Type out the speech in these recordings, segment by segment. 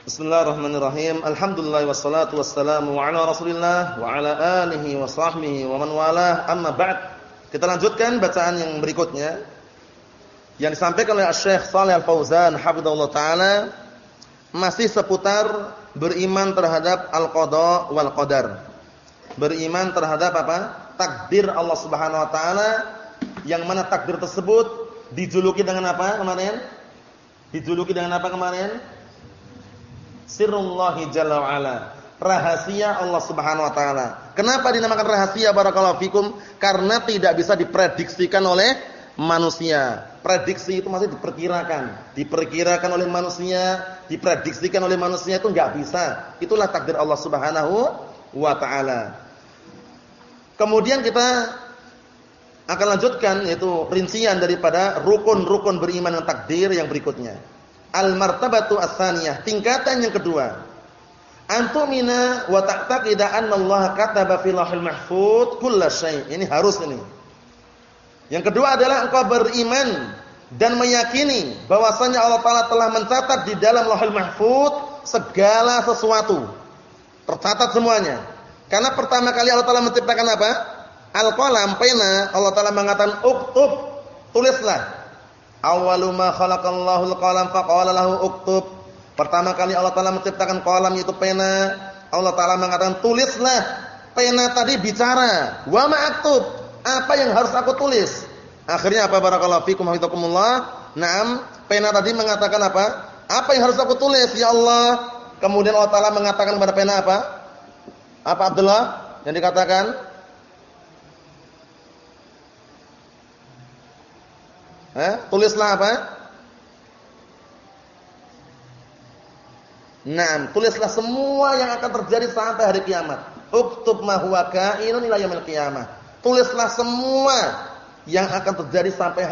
Bismillahirrahmanirrahim. Alhamdulillah wassalatu wassalamu ala Rasulillah wa ala alihi wa sahbihi wa man walah. Amma ba'd. Kita lanjutkan bacaan yang berikutnya. Yang disampaikan oleh Syekh Shalih Al-Fauzan hafizahullah taala masih seputar beriman terhadap al-qada wal qadar. Beriman terhadap apa? Takdir Allah Subhanahu wa taala yang mana takdir tersebut dijuluki dengan apa kemarin? Dijuluki dengan apa kemarin? Sirrullahi jalla wa'ala. Rahasia Allah Subhanahu wa taala. Kenapa dinamakan rahasia barakallahu fikum? Karena tidak bisa diprediksikan oleh manusia. Prediksi itu masih diperkirakan. Diperkirakan oleh manusia, diprediksikan oleh manusia itu enggak bisa. Itulah takdir Allah Subhanahu wa taala. Kemudian kita akan lanjutkan yaitu rincian daripada rukun-rukun beriman dengan takdir yang berikutnya. Al-martabatu ats-tsaniyah, tingkatan yang kedua. Antumina wa ta'taqida anna Allah kataba fil lauhil mahfuz kullasyai. Ini harus ini. Yang kedua adalah engkau beriman dan meyakini bahwasanya Allah Taala telah mencatat di dalam Lauhul Mahfuz segala sesuatu. Tercatat semuanya. Karena pertama kali Allah Taala menciptakan apa? Al-qalam, pena. Allah Taala mengatakan uktub, tulislah. Awwalu ma khalaqallahu al-qalam faqala lahu uktub. Pertama kali Allah Taala menciptakan qalam itu pena, Allah Taala mengatakan tulislah. Pena tadi bicara, wa ma aktub. Apa yang harus aku tulis? Akhirnya apa barakallahu fikum hafizakumullah? Naam, pena tadi mengatakan apa? Apa yang harus aku tulis ya Allah? Kemudian Allah Taala mengatakan kepada pena apa? Apa Abdullah yang dikatakan? Eh, tulislah apa? Nah, tulislah semua yang akan terjadi sampai hari kiamat. Uktub ma huwa kainun ila yaumil qiyamah. Tulislah semua yang akan terjadi sampai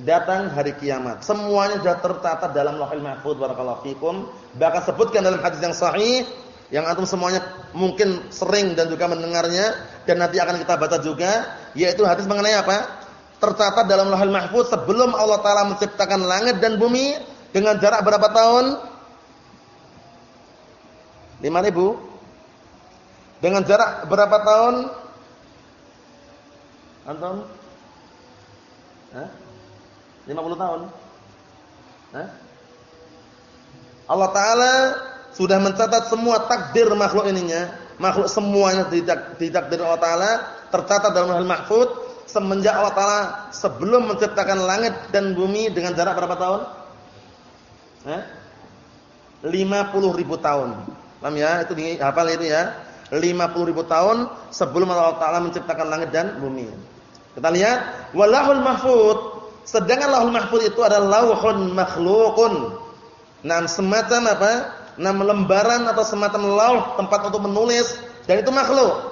datang hari kiamat. Semuanya sudah tercatat dalam Lauhul Mahfuz barakallahu fikum. Bahkan sebutkan dalam hadis yang sahih yang antum semuanya mungkin sering dan juga mendengarnya dan nanti akan kita baca juga yaitu hadis mengenai apa? Tercatat dalam Lauhul Mahfuz sebelum Allah taala menciptakan langit dan bumi dengan jarak berapa tahun? 5000. Dengan jarak berapa tahun? Antum? Hah? 50 tahun. Hah? Allah taala sudah mencatat semua takdir makhluk ininya, makhluk semuanya ditakdir Allah taala tercatat dalam Lauhul Mahfuz semenjak Allah Taala sebelum menciptakan langit dan bumi dengan jarak berapa tahun? Eh? 50 ribu tahun. Paham ya? Itu dihafal itu ya. 50 ribu tahun sebelum Allah Taala menciptakan langit dan bumi. Kita lihat, walahul mahfud. Sedangkan lahul mahfud itu adalah lauhun makhluqun. Nah, semacam apa? Nah, lembaran atau semacam lauh tempat untuk menulis dan itu makhluk.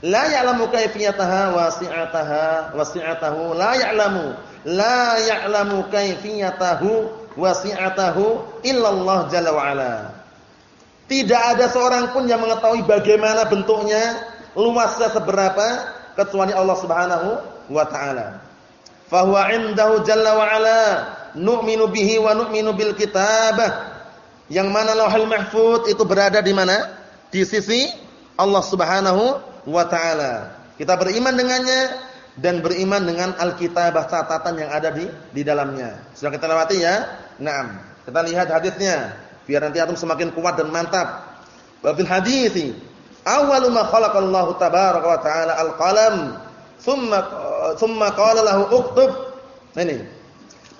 La ya'lamu kaifiyataha wasi'ataha wasi'atahu la ya'lamu la ya'lamu kaifiyatahu wasi'atahu illallah jalla wa ala. Tidak ada seorang pun yang mengetahui bagaimana bentuknya, luasnya seberapa kecuali Allah Subhanahu wa taala. Fahuwa 'indahu jalla wa ala nu'minu bihi wa nu'minu bil kitabah. Yang mana Lauhul Mahfuz itu berada di mana? Di sisi Allah Subhanahu wa taala. Kita beriman dengannya dan beriman dengan Alkitabah catatan yang ada di di dalamnya. Sudah kita lewati ya? Naam. Kita lihat hadisnya biar nanti antum semakin kuat dan mantap. Wa fil hadisi awwalu ma khalaqallahu tabaraka wa ta'ala al-qalam thumma thumma qala lahu uktub. Ini.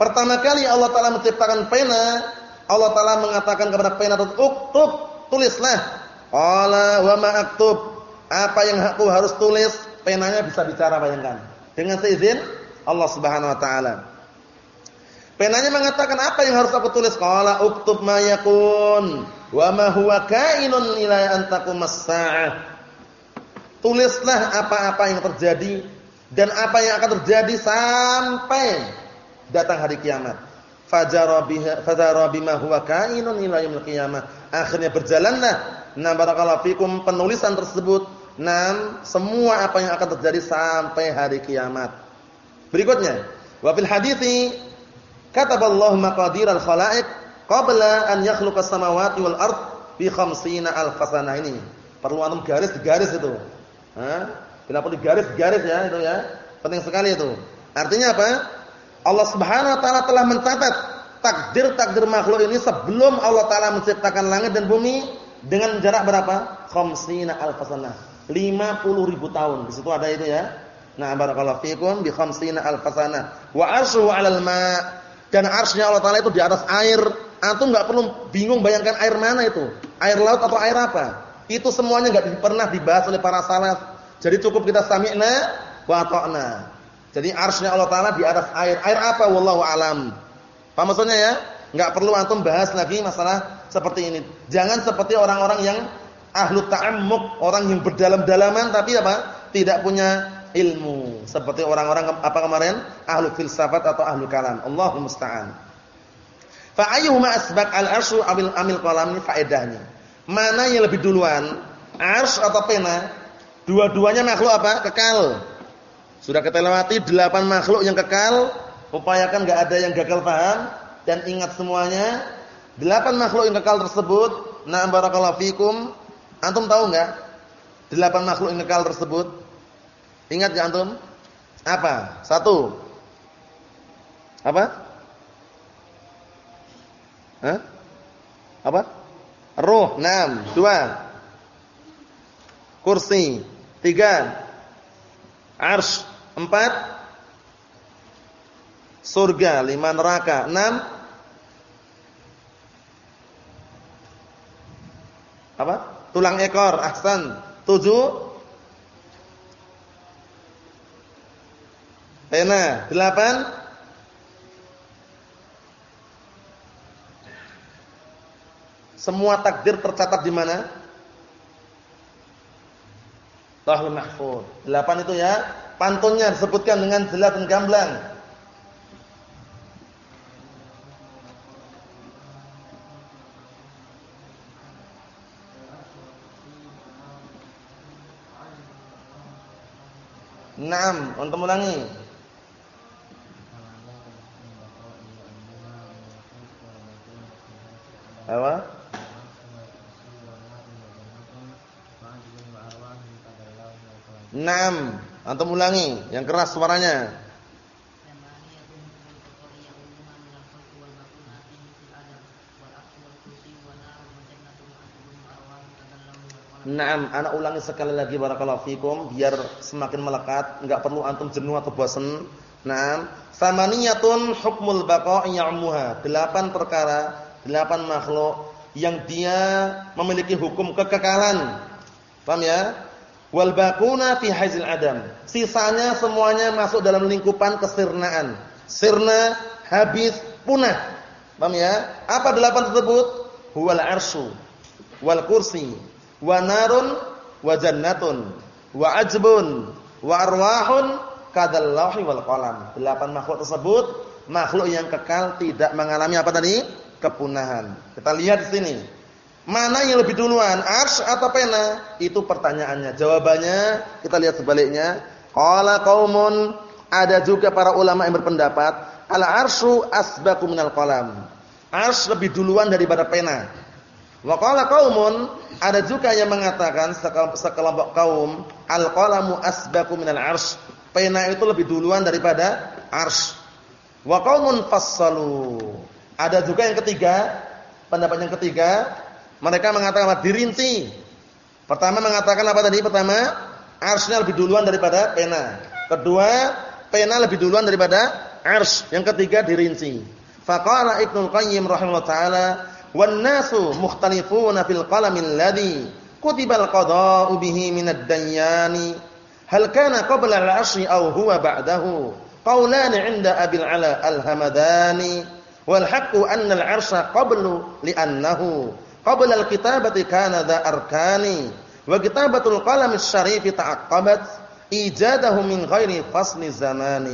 Pertama kali Allah taala menciptakan pena, Allah taala mengatakan kepada pena uktub, tulislah. Qala wa ma aktub? Apa yang aku harus tulis, penanya bisa bicara bayangkan. Dengan seizin Allah Subhanahu wa taala. Penanya mengatakan apa yang harus aku tulis? Qala uktub ma yakun wa ma huwa kainun ila an. Tulislah apa-apa yang terjadi dan apa yang akan terjadi sampai datang hari kiamat. Fajara biha fajara bima huwa kainun ila. Akhirnya berjalanlah na barakallahu fikum penulisan tersebut Nam, semua apa yang akan terjadi sampai hari kiamat. Berikutnya, wa fil hadithi kataballahu maqadiral khalaiq qabla an yakhluqas samawati wal ard bi khamsina alf sanah ini. Perlu antum garis garis itu. Hah? Kenapa di garis-garis ya itu ya? Penting sekali itu. Artinya apa? Allah Subhanahu wa taala telah mencatat takdir-takdir makhluk ini sebelum Allah taala menciptakan langit dan bumi dengan jarak berapa? Khamsina alfasanah. 50 ribu tahun. Di situ ada itu ya. Nah, barakallahu fikum bi khamsina alfasanah. Wa arsyu 'alal ma' dan arsy Allah taala itu di atas air. Antum enggak perlu bingung bayangkan air mana itu. Air laut atau air apa? Itu semuanya enggak pernah dibahas oleh para salaf. Jadi cukup kita sami'na wa ta'na. Jadi arsy Allah taala di atas air. Air apa wallahu alam. Apa maksudnya ya? Enggak perlu antum bahas lagi masalah seperti ini. Jangan seperti orang-orang yang ahlu ta'ammuk, orang yang berdalam-dalaman tapi apa? Tidak punya ilmu. Seperti orang-orang apa kemarin? Ahlu filsafat atau ahlu kalam. Allahu musta'an. Fa ayyuhuma asbaq al-arsyu amil amil qalam ini faedahnya. Mana yang lebih duluan? Ars atau pena? Dua-duanya makhluk apa? Kekal. Sudah kita lewati delapan makhluk yang kekal Upayakan enggak ada yang gagal paham dan ingat semuanya. Delapan makhluk yang kekal tersebut, na'am barakallahu fikum. Antum tahu enggak? Delapan makhluk yang kekal tersebut. Ingat enggak antum? Apa? Satu. Apa? Hah? Apa? Ruh, enam. Dua. Kursi. Tiga. Arsh. Empat surga, lima neraka, enam apa? Tulang ekor, ahsan. Tujuh pena, delapan semua takdir tercatat di mana? Lauhul Mahfuz. Delapan itu ya, pantunnya disebutkan dengan jelas dan gamblang. Naam, untuk ulangi. Apa? Naam, antum ulangi yang keras suaranya. Naam, anak ulangi sekali lagi barakallahu fikum biar semakin melekat, enggak perlu antum jenuh atau bosan. Naam, samaniyatun hukmul baqa'i ya'muha. Delapan perkara, delapan makhluk yang dia memiliki hukum kekekalan. Paham ya? Wal baquna fi haizil adam. Sisanya semuanya masuk dalam lingkupan kesirnaan. Sirna, habis, punah. Paham ya? Apa delapan tersebut? Huwal arsyu wal kursi wa narun wa jannatun wa ajbun wa arwahun kadal lauhi wal qalam. Delapan makhluk tersebut makhluk yang kekal tidak mengalami apa tadi? kepunahan. Kita lihat di sini. Mana yang lebih duluan, ars atau pena? Itu pertanyaannya. Jawabannya kita lihat sebaliknya. Qala qaumun ada juga para ulama yang berpendapat al arsyu asbaqu minal qalam. Ars lebih duluan daripada pena. Wa qala qaumun ada juga yang mengatakan sekelompok kaum al-qalamu asbaqu minal arsy. Pena itu lebih duluan daripada arsy. Wa qaumun. Ada juga yang ketiga, pendapat yang ketiga, mereka mengatakan? Dirinci. Pertama mengatakan apa tadi? Pertama, arsy lebih duluan daripada pena. Kedua, pena lebih duluan daripada arsy. Yang ketiga dirinci. Faqala Ibnu Qayyim rahimahullah والناس مختلفون في القلم الذي كتب القضاء به من الديان. هل كان قبل العشر أو هو بعده؟ قولان عند أبي العلاء الهمدان والحق أن العرش قبل لأنه قبل الكتابة كان ذا أركان. وكتابة القلم الشريف تعقبت إيجاده من غير فصل زمان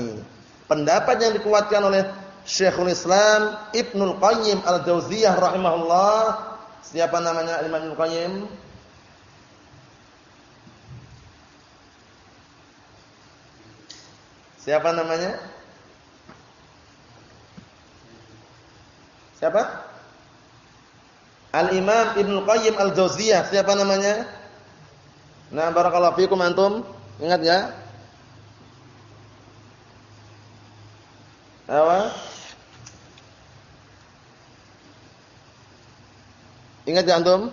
pendapat yang dikuatkan oleh Syekhul Islam Ibnul Qayyim Al-Jauziyah rahimahullah. Siapa namanya Imam Ibnul Qayyim? Siapa namanya? Siapa? Al-Imam Ibnu Qayyim Al-Jauziyah, siapa namanya? Nah, barakallahu fikum antum. Ingat ya? Apa? Ingat ya antum?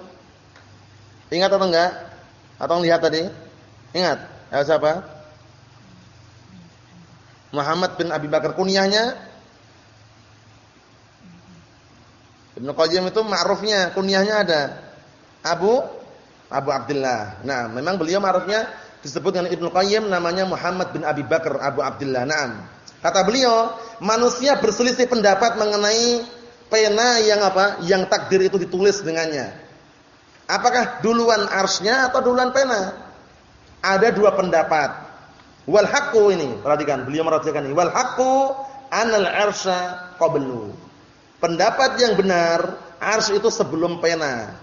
Ingat atau enggak? Atau lihat tadi? Ingat? Ya siapa? Muhammad bin Abi Bakar kunyahnya Ibnu Qayyim itu ma'rufnya, kunyahnya ada Abu Abu Abdullah. Nah, memang beliau ma'rufnya disebut dengan Ibnu Qayyim namanya Muhammad bin Abi Bakar Abu Abdullah. Naam. Kata beliau, manusia berselisih pendapat mengenai pena yang apa? Yang takdir itu ditulis dengannya. Apakah duluan arsnya atau duluan pena? Ada dua pendapat. Wal haqqu ini, perhatikan, beliau merajakan ini. Wal haqqu anal arsya qablu. Pendapat yang benar, ars itu sebelum pena.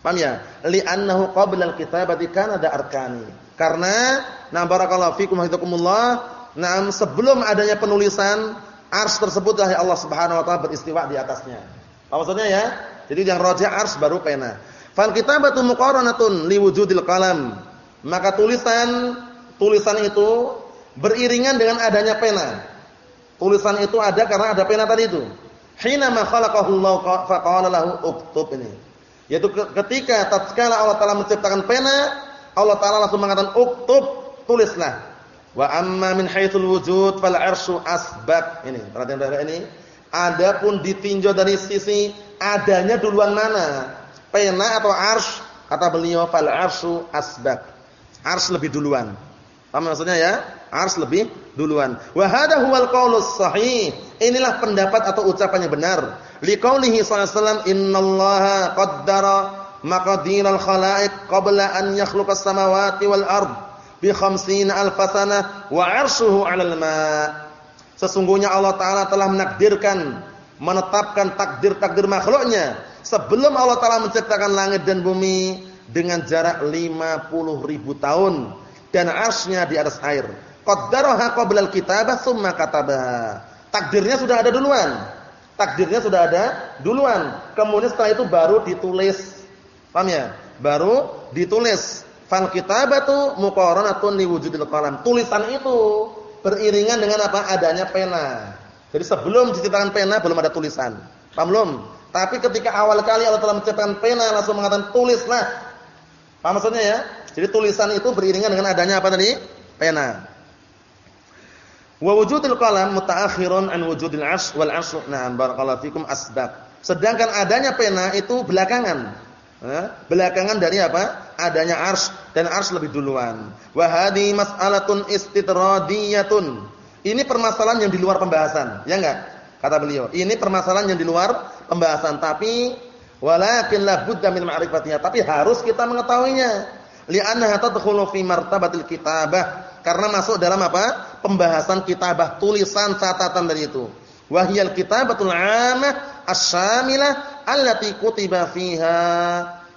Paham ya? Li'annahu qabla al-kitabati kana ada arkani. Karena na barakallahu fikum hafizakumullah, nah sebelum adanya penulisan ars tersebut dari Allah Subhanahu wa taala beristiwa di atasnya. Apa maksudnya ya? Jadi yang raja ars baru pena. Fal kitabatu muqaranatun liwujudil qalam. Maka tulisan tulisan itu beriringan dengan adanya pena. Tulisan itu ada karena ada pena tadi itu. Hina ma khalaqahu Allah faqala lahu uktub ini. Yaitu ketika tatkala Allah Taala menciptakan pena, Allah Taala langsung mengatakan uktub, tulislah. Wa amma min haitsul wujud fal arsyu asbaq. Ini, perhatian dari ini. Adapun ditinjau dari sisi adanya duluan mana? Pena atau ars? Kata beliau fal arsyu asbaq. Ars lebih duluan. Paham maksudnya ya? Ars lebih duluan. Wa hadha huwal qaulus sahih. Inilah pendapat atau ucapan yang benar. Liqaulihi sallallahu alaihi wasallam innallaha qaddara maqadiral khalaiq qabla an yakhluqas samawati wal ard bi khamsina alf sanah wa 'arshuhu 'alal ma'. Sesungguhnya Allah taala telah menakdirkan menetapkan takdir-takdir makhluknya sebelum Allah taala menciptakan langit dan bumi dengan jarak 50 ribu tahun dan arsy-Nya di atas air. Qaddaraha qabla al-kitabah tsumma katabaha. Takdirnya sudah ada duluan. Takdirnya sudah ada duluan. Kemudian setelah itu baru ditulis. Paham ya? Baru ditulis. Fal kitabatu muqaranatun liwujudil qalam. Tulisan itu beriringan dengan apa? Adanya pena. Jadi sebelum diciptakan pena belum ada tulisan. Paham belum? Tapi ketika awal kali Allah telah menciptakan pena langsung mengatakan tulislah. Paham maksudnya ya? Jadi tulisan itu beriringan dengan adanya apa tadi? Pena. Wa wujudul qalam mutaakhirun an wujudil 'arsy wal 'arsy na'am barakallahu fikum asbab. Sedangkan adanya pena itu belakangan. Belakangan dari apa? Adanya ars dan ars lebih duluan. Wa hadhi mas'alatun istidradiyatun. Ini permasalahan yang di luar pembahasan, ya enggak? Kata beliau. Ini permasalahan yang di luar pembahasan, tapi walakin la budda min ma'rifatiha, tapi harus kita mengetahuinya li'annaha tadkhulu fi martabatil kitabah karena masuk dalam apa? pembahasan kitabah, tulisan catatan dari itu. Wahyal kitabatul 'amah asy-syamilah allati kutiba fiha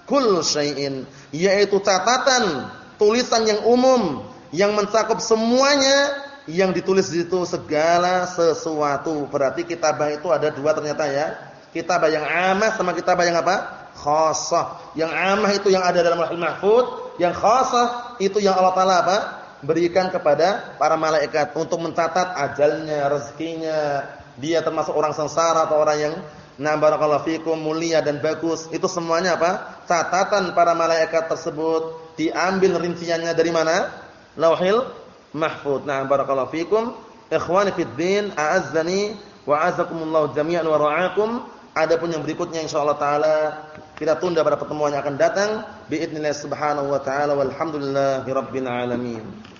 kull syai'in, yaitu catatan, tulisan yang umum yang mencakup semuanya yang ditulis di situ segala sesuatu. Berarti kitabah itu ada dua ternyata ya. Kitabah yang amah sama kitabah yang apa? Khassah. Yang amah itu yang ada dalam Lauhul Mahfuz, yang khasah itu yang Allah Taala apa? berikan kepada para malaikat untuk mencatat ajalnya, rezekinya. Dia termasuk orang sengsara atau orang yang na barakallahu fikum mulia dan bagus. Itu semuanya apa? Catatan para malaikat tersebut diambil rinciannya dari mana? Lauhil Mahfuz. Nah, barakallahu fikum. Ikhwani fid din, a'azzani wa a'azzakumullah jami'an wa ra'akum. Adapun yang berikutnya insyaallah taala kita tunda pada pertemuan yang akan datang. Biidznillah subhanahu wa ta'ala walhamdulillahi rabbil alamin.